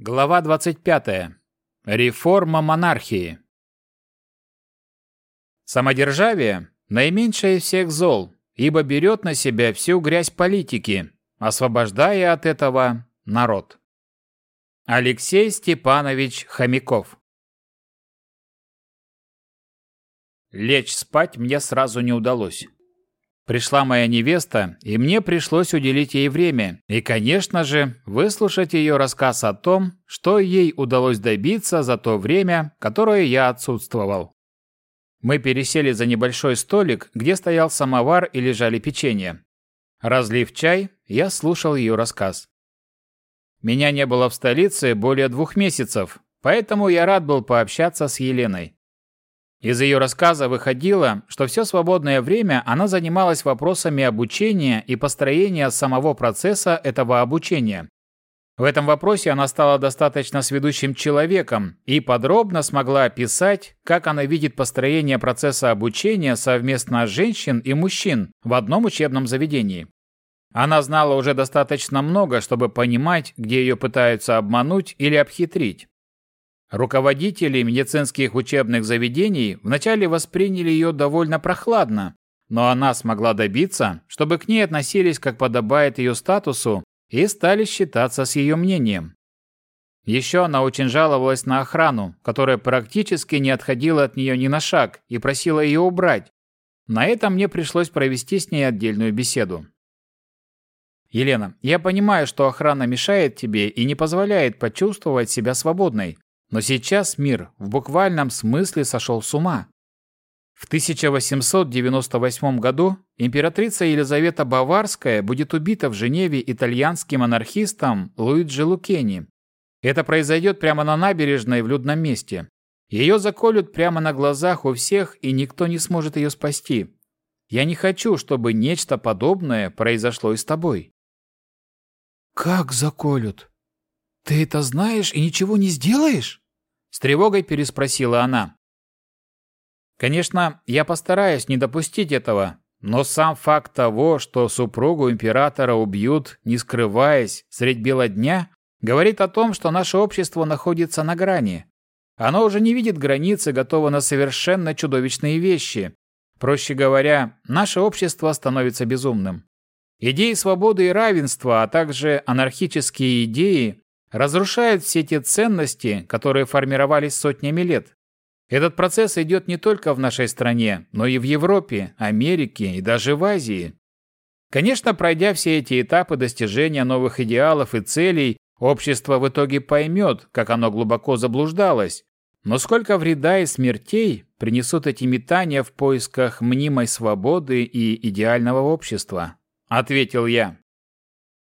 Глава 25. Реформа монархии. Самодержавие – наименьшее из всех зол, ибо берет на себя всю грязь политики, освобождая от этого народ. Алексей Степанович Хомяков Лечь спать мне сразу не удалось. Пришла моя невеста, и мне пришлось уделить ей время и, конечно же, выслушать ее рассказ о том, что ей удалось добиться за то время, которое я отсутствовал. Мы пересели за небольшой столик, где стоял самовар и лежали печенье. Разлив чай, я слушал ее рассказ. Меня не было в столице более двух месяцев, поэтому я рад был пообщаться с Еленой. Из ее рассказа выходило, что все свободное время она занималась вопросами обучения и построения самого процесса этого обучения. В этом вопросе она стала достаточно сведущим человеком и подробно смогла описать, как она видит построение процесса обучения совместно женщин и мужчин в одном учебном заведении. Она знала уже достаточно много, чтобы понимать, где ее пытаются обмануть или обхитрить. Руководители медицинских учебных заведений вначале восприняли ее довольно прохладно, но она смогла добиться, чтобы к ней относились как подобает ее статусу и стали считаться с ее мнением. Еще она очень жаловалась на охрану, которая практически не отходила от нее ни на шаг и просила ее убрать. На этом мне пришлось провести с ней отдельную беседу. «Елена, я понимаю, что охрана мешает тебе и не позволяет почувствовать себя свободной, но сейчас мир в буквальном смысле сошел с ума. В 1898 году императрица Елизавета Баварская будет убита в Женеве итальянским анархистом Луиджи Лукени. Это произойдет прямо на набережной в людном месте. Ее заколют прямо на глазах у всех, и никто не сможет ее спасти. Я не хочу, чтобы нечто подобное произошло и с тобой. «Как заколют? Ты это знаешь и ничего не сделаешь?» С тревогой переспросила она. Конечно, я постараюсь не допустить этого, но сам факт того, что супругу императора убьют, не скрываясь, средь бела дня, говорит о том, что наше общество находится на грани. Оно уже не видит границы, готово на совершенно чудовищные вещи. Проще говоря, наше общество становится безумным. Идеи свободы и равенства, а также анархические идеи разрушает все те ценности, которые формировались сотнями лет. Этот процесс идет не только в нашей стране, но и в Европе, Америке и даже в Азии. Конечно, пройдя все эти этапы достижения новых идеалов и целей, общество в итоге поймет, как оно глубоко заблуждалось. Но сколько вреда и смертей принесут эти метания в поисках мнимой свободы и идеального общества? Ответил я.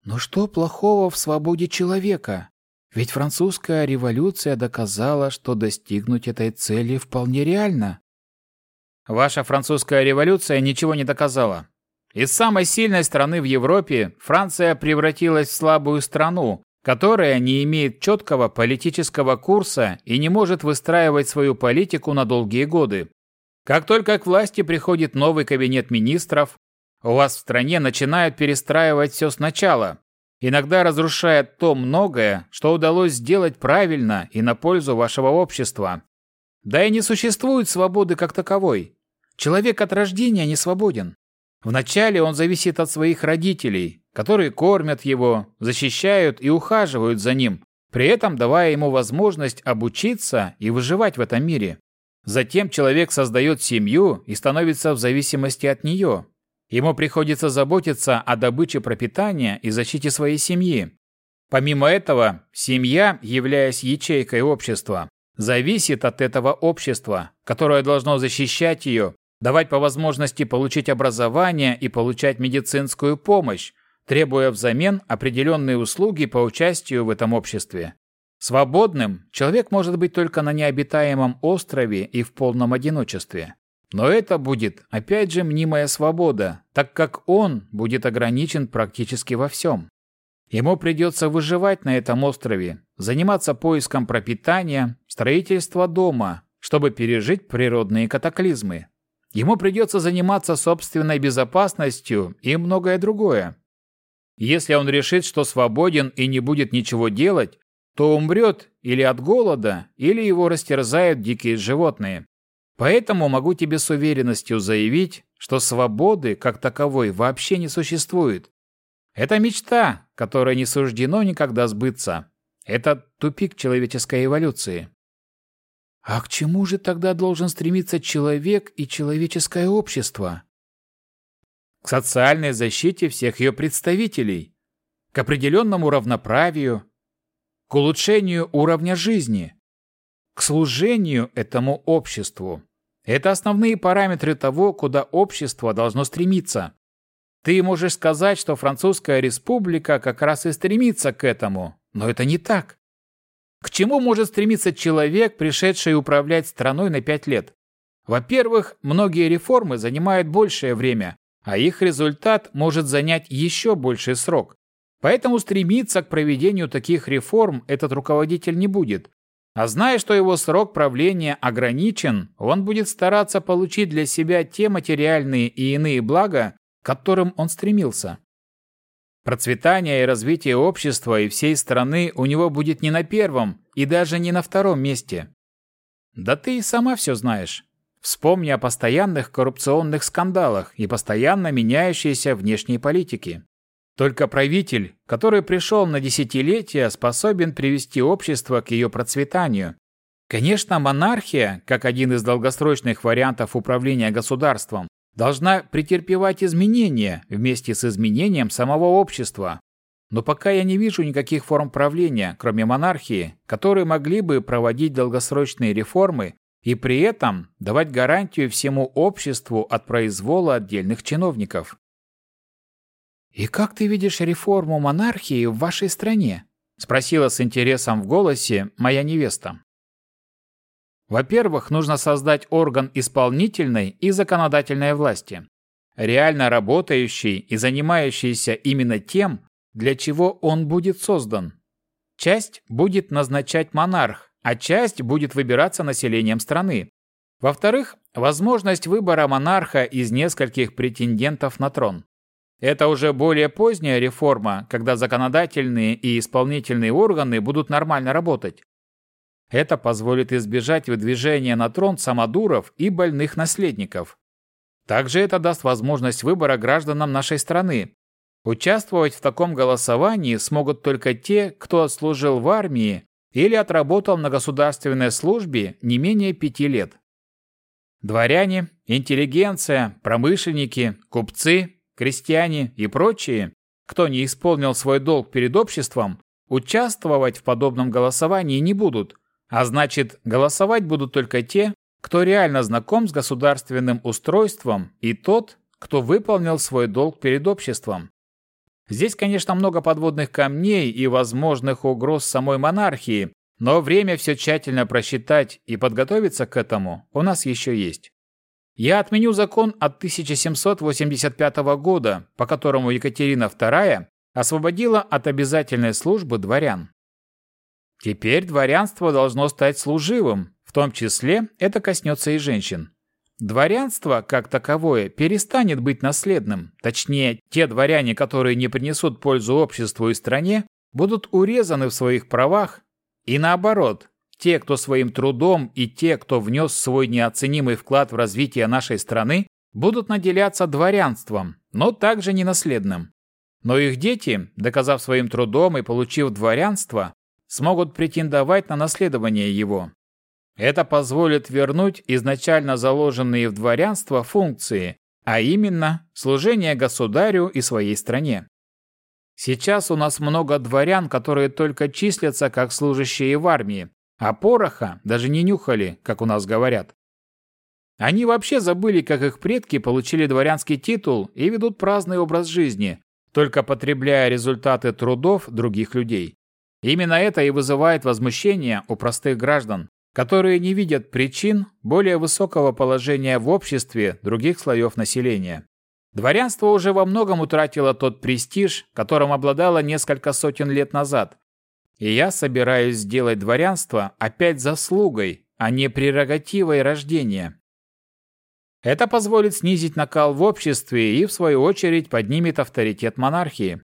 Но что плохого в свободе человека? Ведь французская революция доказала, что достигнуть этой цели вполне реально. Ваша французская революция ничего не доказала. Из самой сильной страны в Европе Франция превратилась в слабую страну, которая не имеет четкого политического курса и не может выстраивать свою политику на долгие годы. Как только к власти приходит новый кабинет министров, у вас в стране начинают перестраивать все сначала, иногда разрушает то многое, что удалось сделать правильно и на пользу вашего общества. Да и не существует свободы как таковой. Человек от рождения не свободен. Вначале он зависит от своих родителей, которые кормят его, защищают и ухаживают за ним, при этом давая ему возможность обучиться и выживать в этом мире. Затем человек создает семью и становится в зависимости от нее, Ему приходится заботиться о добыче пропитания и защите своей семьи. Помимо этого, семья, являясь ячейкой общества, зависит от этого общества, которое должно защищать ее, давать по возможности получить образование и получать медицинскую помощь, требуя взамен определенные услуги по участию в этом обществе. Свободным человек может быть только на необитаемом острове и в полном одиночестве. Но это будет, опять же, мнимая свобода, так как он будет ограничен практически во всем. Ему придется выживать на этом острове, заниматься поиском пропитания, строительства дома, чтобы пережить природные катаклизмы. Ему придется заниматься собственной безопасностью и многое другое. Если он решит, что свободен и не будет ничего делать, то умрет или от голода, или его растерзают дикие животные. Поэтому могу тебе с уверенностью заявить, что свободы как таковой вообще не существует. Это мечта, которая не суждено никогда сбыться. Это тупик человеческой эволюции. А к чему же тогда должен стремиться человек и человеческое общество? К социальной защите всех ее представителей, к определенному равноправию, к улучшению уровня жизни, к служению этому обществу. Это основные параметры того, куда общество должно стремиться. Ты можешь сказать, что Французская республика как раз и стремится к этому, но это не так. К чему может стремиться человек, пришедший управлять страной на пять лет? Во-первых, многие реформы занимают большее время, а их результат может занять еще больший срок. Поэтому стремиться к проведению таких реформ этот руководитель не будет. А зная, что его срок правления ограничен, он будет стараться получить для себя те материальные и иные блага, к которым он стремился. Процветание и развитие общества и всей страны у него будет не на первом и даже не на втором месте. Да ты и сама все знаешь. Вспомни о постоянных коррупционных скандалах и постоянно меняющейся внешней политике. Только правитель, который пришел на десятилетия, способен привести общество к ее процветанию. Конечно, монархия, как один из долгосрочных вариантов управления государством, должна претерпевать изменения вместе с изменением самого общества. Но пока я не вижу никаких форм правления, кроме монархии, которые могли бы проводить долгосрочные реформы и при этом давать гарантию всему обществу от произвола отдельных чиновников. «И как ты видишь реформу монархии в вашей стране?» – спросила с интересом в голосе моя невеста. Во-первых, нужно создать орган исполнительной и законодательной власти, реально работающий и занимающийся именно тем, для чего он будет создан. Часть будет назначать монарх, а часть будет выбираться населением страны. Во-вторых, возможность выбора монарха из нескольких претендентов на трон. Это уже более поздняя реформа, когда законодательные и исполнительные органы будут нормально работать. Это позволит избежать выдвижения на трон самодуров и больных наследников. Также это даст возможность выбора гражданам нашей страны. Участвовать в таком голосовании смогут только те, кто отслужил в армии или отработал на государственной службе не менее пяти лет. Дворяне, интеллигенция, промышленники, купцы, крестьяне и прочие, кто не исполнил свой долг перед обществом, участвовать в подобном голосовании не будут, а значит, голосовать будут только те, кто реально знаком с государственным устройством и тот, кто выполнил свой долг перед обществом. Здесь, конечно, много подводных камней и возможных угроз самой монархии, но время все тщательно просчитать и подготовиться к этому у нас еще есть. Я отменю закон от 1785 года, по которому Екатерина II освободила от обязательной службы дворян. Теперь дворянство должно стать служивым, в том числе это коснется и женщин. Дворянство, как таковое, перестанет быть наследным, точнее, те дворяне, которые не принесут пользу обществу и стране, будут урезаны в своих правах, и наоборот, те, кто своим трудом, и те, кто внес свой неоценимый вклад в развитие нашей страны, будут наделяться дворянством, но также ненаследным. Но их дети, доказав своим трудом и получив дворянство, смогут претендовать на наследование его. Это позволит вернуть изначально заложенные в дворянство функции, а именно служение государю и своей стране. Сейчас у нас много дворян, которые только числятся как служащие в армии, а пороха даже не нюхали, как у нас говорят. Они вообще забыли, как их предки получили дворянский титул и ведут праздный образ жизни, только потребляя результаты трудов других людей. Именно это и вызывает возмущение у простых граждан, которые не видят причин более высокого положения в обществе других слоев населения. Дворянство уже во многом утратило тот престиж, которым обладало несколько сотен лет назад, и я собираюсь сделать дворянство опять заслугой, а не прерогативой рождения. Это позволит снизить накал в обществе и, в свою очередь, поднимет авторитет монархии.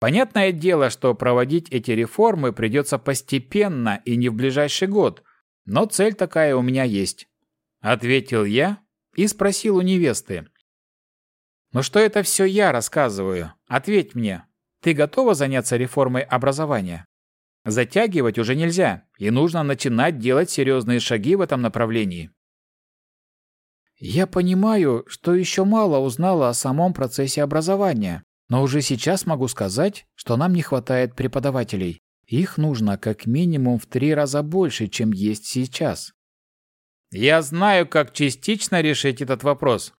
Понятное дело, что проводить эти реформы придется постепенно и не в ближайший год, но цель такая у меня есть. Ответил я и спросил у невесты. «Ну что это все я рассказываю? Ответь мне, ты готова заняться реформой образования? Затягивать уже нельзя, и нужно начинать делать серьезные шаги в этом направлении». Я понимаю, что еще мало узнала о самом процессе образования, но уже сейчас могу сказать, что нам не хватает преподавателей. Их нужно как минимум в три раза больше, чем есть сейчас. Я знаю, как частично решить этот вопрос.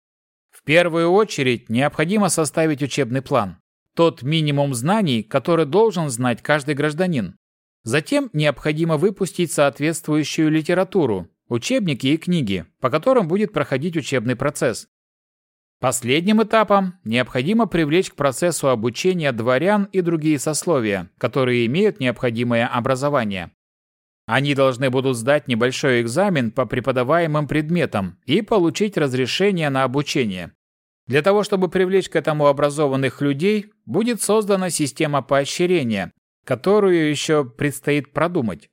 В первую очередь необходимо составить учебный план. Тот минимум знаний, который должен знать каждый гражданин. Затем необходимо выпустить соответствующую литературу, учебники и книги, по которым будет проходить учебный процесс. Последним этапом необходимо привлечь к процессу обучения дворян и другие сословия, которые имеют необходимое образование. Они должны будут сдать небольшой экзамен по преподаваемым предметам и получить разрешение на обучение. Для того, чтобы привлечь к этому образованных людей, будет создана система поощрения, которую еще предстоит продумать.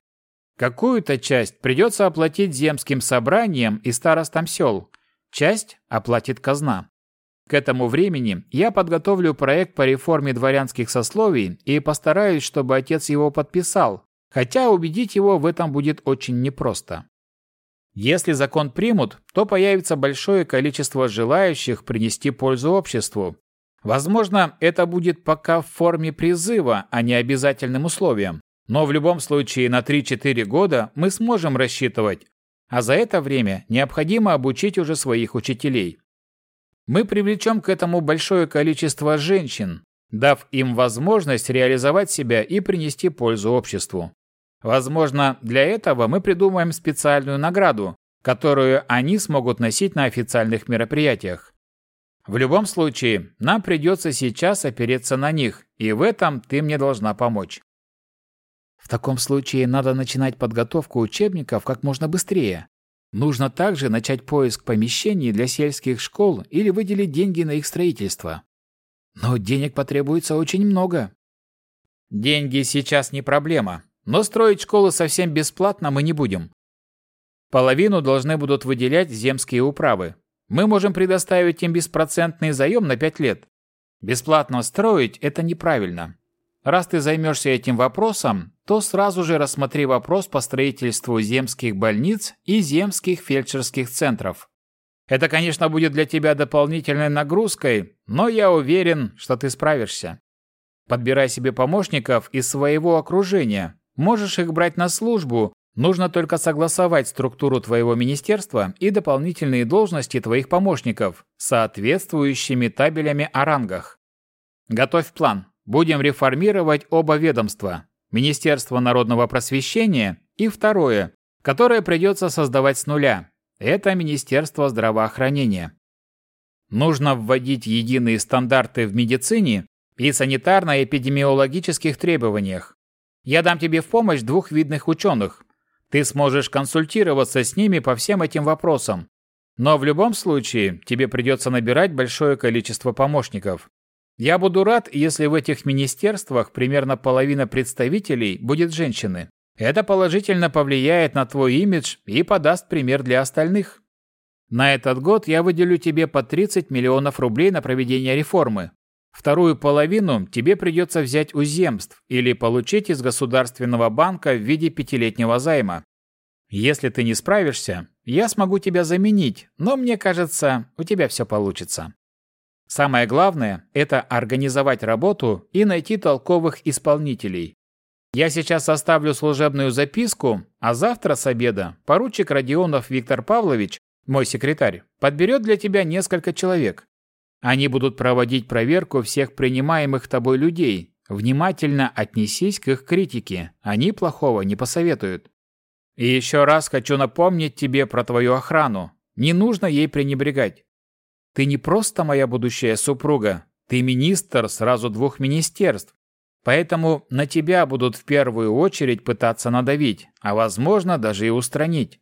Какую-то часть придется оплатить земским собраниям и старостам сел, часть оплатит казна. К этому времени я подготовлю проект по реформе дворянских сословий и постараюсь, чтобы отец его подписал, хотя убедить его в этом будет очень непросто. Если закон примут, то появится большое количество желающих принести пользу обществу. Возможно, это будет пока в форме призыва, а не обязательным условием. Но в любом случае на 3-4 года мы сможем рассчитывать, а за это время необходимо обучить уже своих учителей. Мы привлечем к этому большое количество женщин, дав им возможность реализовать себя и принести пользу обществу. Возможно, для этого мы придумаем специальную награду, которую они смогут носить на официальных мероприятиях. В любом случае, нам придется сейчас опереться на них, и в этом ты мне должна помочь. В таком случае надо начинать подготовку учебников как можно быстрее. Нужно также начать поиск помещений для сельских школ или выделить деньги на их строительство. Но денег потребуется очень много. Деньги сейчас не проблема. Но строить школы совсем бесплатно мы не будем. Половину должны будут выделять земские управы. Мы можем предоставить им беспроцентный заем на 5 лет. Бесплатно строить – это неправильно. Раз ты займешься этим вопросом, то сразу же рассмотри вопрос по строительству земских больниц и земских фельдшерских центров. Это, конечно, будет для тебя дополнительной нагрузкой, но я уверен, что ты справишься. Подбирай себе помощников из своего окружения, Можешь их брать на службу, нужно только согласовать структуру твоего министерства и дополнительные должности твоих помощников соответствующими табелями о рангах. Готовь план. Будем реформировать оба ведомства. Министерство народного просвещения и второе, которое придется создавать с нуля. Это Министерство здравоохранения. Нужно вводить единые стандарты в медицине и санитарно-эпидемиологических требованиях. Я дам тебе в помощь двух видных ученых. Ты сможешь консультироваться с ними по всем этим вопросам. Но в любом случае тебе придется набирать большое количество помощников. Я буду рад, если в этих министерствах примерно половина представителей будет женщины. Это положительно повлияет на твой имидж и подаст пример для остальных. На этот год я выделю тебе по 30 миллионов рублей на проведение реформы. Вторую половину тебе придется взять у земств или получить из Государственного банка в виде пятилетнего займа. Если ты не справишься, я смогу тебя заменить, но мне кажется, у тебя все получится. Самое главное – это организовать работу и найти толковых исполнителей. Я сейчас составлю служебную записку, а завтра с обеда поручик Родионов Виктор Павлович, мой секретарь, подберет для тебя несколько человек. Они будут проводить проверку всех принимаемых тобой людей. Внимательно отнесись к их критике. Они плохого не посоветуют. И еще раз хочу напомнить тебе про твою охрану. Не нужно ей пренебрегать. Ты не просто моя будущая супруга, ты министр сразу двух министерств. Поэтому на тебя будут в первую очередь пытаться надавить, а возможно даже и устранить.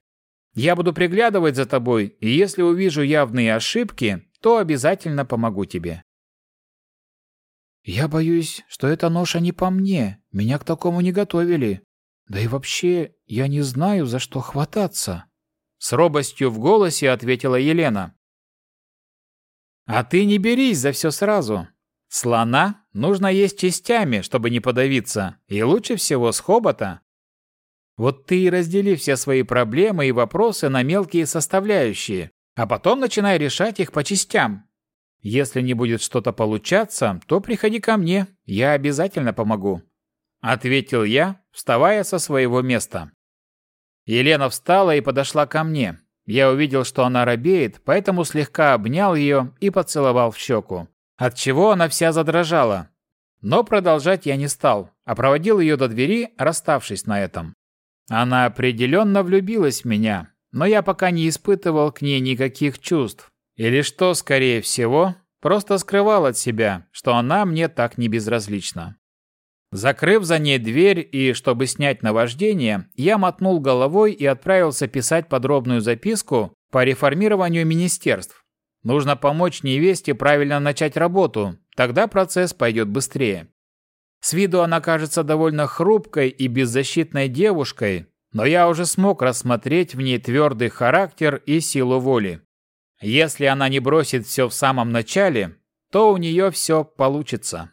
Я буду приглядывать за тобой, и если увижу явные ошибки, то обязательно помогу тебе. Я боюсь, что эта ноша не по мне. Меня к такому не готовили. Да и вообще, я не знаю, за что хвататься. С робостью в голосе ответила Елена. А ты не берись за все сразу. Слона нужно есть частями, чтобы не подавиться, и лучше всего с хобота. Вот ты и раздели все свои проблемы и вопросы на мелкие составляющие, а потом начинай решать их по частям. Если не будет что-то получаться, то приходи ко мне, я обязательно помогу», — ответил я, вставая со своего места. Елена встала и подошла ко мне. Я увидел, что она робеет, поэтому слегка обнял ее и поцеловал в щеку, отчего она вся задрожала. Но продолжать я не стал, а проводил ее до двери, расставшись на этом. Она определенно влюбилась в меня, но я пока не испытывал к ней никаких чувств. Или что, скорее всего, просто скрывал от себя, что она мне так не безразлична. Закрыв за ней дверь и чтобы снять наваждение, я мотнул головой и отправился писать подробную записку по реформированию министерств. Нужно помочь невесте правильно начать работу, тогда процесс пойдет быстрее. С виду она кажется довольно хрупкой и беззащитной девушкой, но я уже смог рассмотреть в ней твердый характер и силу воли. Если она не бросит все в самом начале, то у нее все получится.